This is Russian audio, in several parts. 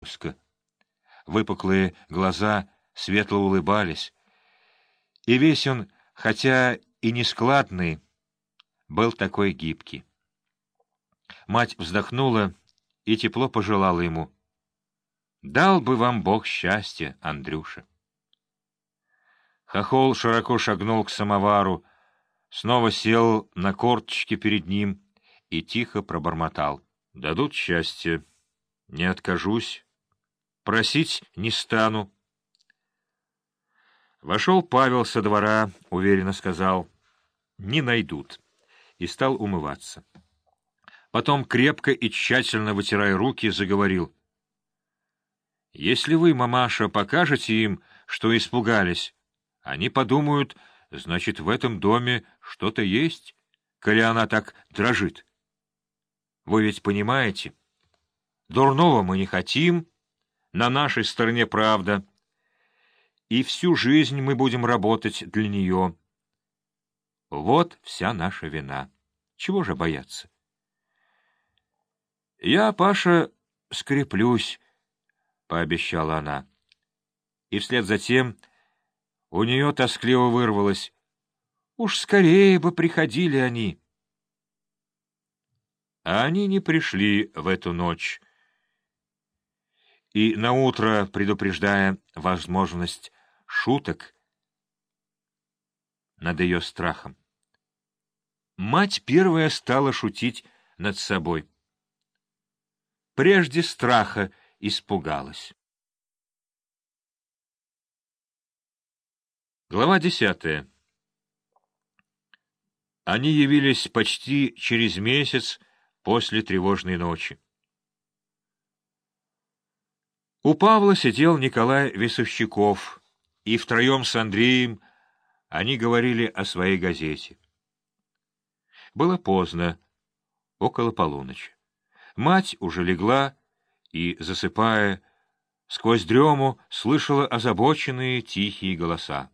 узко. Выпуклые глаза светло улыбались, и весь он, хотя и не складный, был такой гибкий. Мать вздохнула и тепло пожелала ему. «Дал бы вам Бог счастья, Андрюша». Хохол широко шагнул к самовару, снова сел на корточки перед ним и тихо пробормотал. «Дадут счастье. Не откажусь. Просить не стану». Вошел Павел со двора, уверенно сказал. «Не найдут» и стал умываться. Потом, крепко и тщательно вытирая руки, заговорил. «Если вы, мамаша, покажете им, что испугались, они подумают, значит, в этом доме что-то есть, коли она так дрожит. Вы ведь понимаете? Дурного мы не хотим, на нашей стороне правда, и всю жизнь мы будем работать для нее». Вот вся наша вина. Чего же бояться? Я, Паша, скреплюсь, — пообещала она. И вслед за тем у нее тоскливо вырвалось. Уж скорее бы приходили они. А они не пришли в эту ночь. И наутро, предупреждая возможность шуток над ее страхом, Мать первая стала шутить над собой. Прежде страха испугалась. Глава десятая. Они явились почти через месяц после тревожной ночи. У Павла сидел Николай Весовщиков, и втроем с Андреем они говорили о своей газете. Было поздно, около полуночи. Мать уже легла и, засыпая, сквозь дрему слышала озабоченные тихие голоса.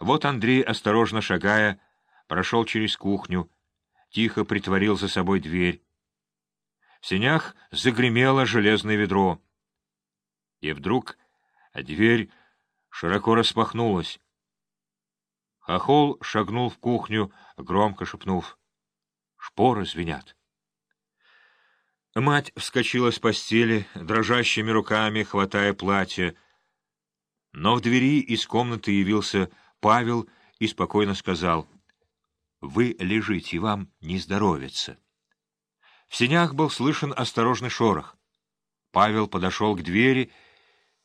Вот Андрей, осторожно шагая, прошел через кухню, тихо притворил за собой дверь. В сенях загремело железное ведро. И вдруг дверь широко распахнулась. Хохол шагнул в кухню, громко шепнув. Шпоры звенят. Мать вскочила с постели, дрожащими руками хватая платье. Но в двери из комнаты явился Павел и спокойно сказал. — Вы лежите, вам не здоровится. В сенях был слышен осторожный шорох. Павел подошел к двери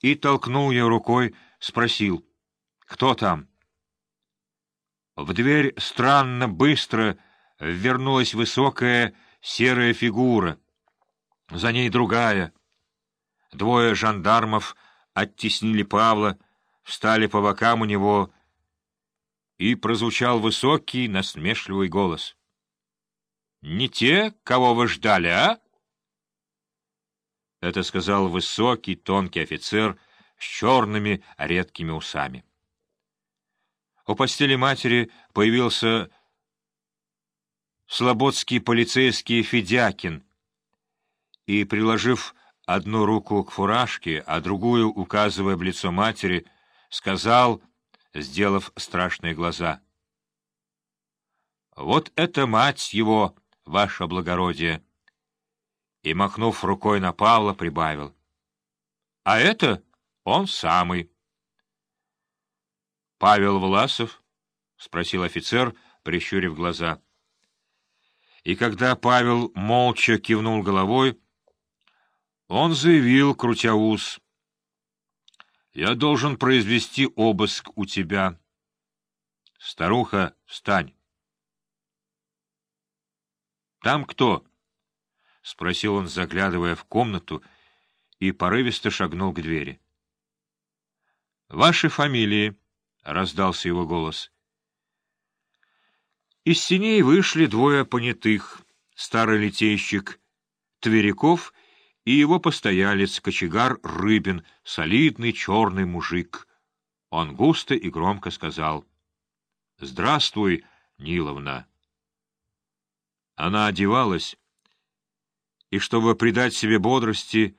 и толкнул ее рукой, спросил. — Кто там? — в дверь странно быстро вернулась высокая серая фигура. За ней другая. Двое жандармов оттеснили Павла, встали по бокам у него, и прозвучал высокий, насмешливый голос. — Не те, кого вы ждали, а? Это сказал высокий, тонкий офицер с черными редкими усами. У постели матери появился слободский полицейский Федякин и, приложив одну руку к фуражке, а другую, указывая в лицо матери, сказал, сделав страшные глаза, «Вот это мать его, ваше благородие!» И, махнув рукой на Павла, прибавил, «А это он самый». — Павел Власов? — спросил офицер, прищурив глаза. И когда Павел молча кивнул головой, он заявил, крутя ус, — Я должен произвести обыск у тебя. Старуха, встань. — Там кто? — спросил он, заглядывая в комнату, и порывисто шагнул к двери. — Ваши фамилии? — раздался его голос. Из синей вышли двое понятых, старый литейщик Тверяков и его постоялец, кочегар Рыбин, солидный черный мужик. Он густо и громко сказал «Здравствуй, Ниловна». Она одевалась и, чтобы придать себе бодрости,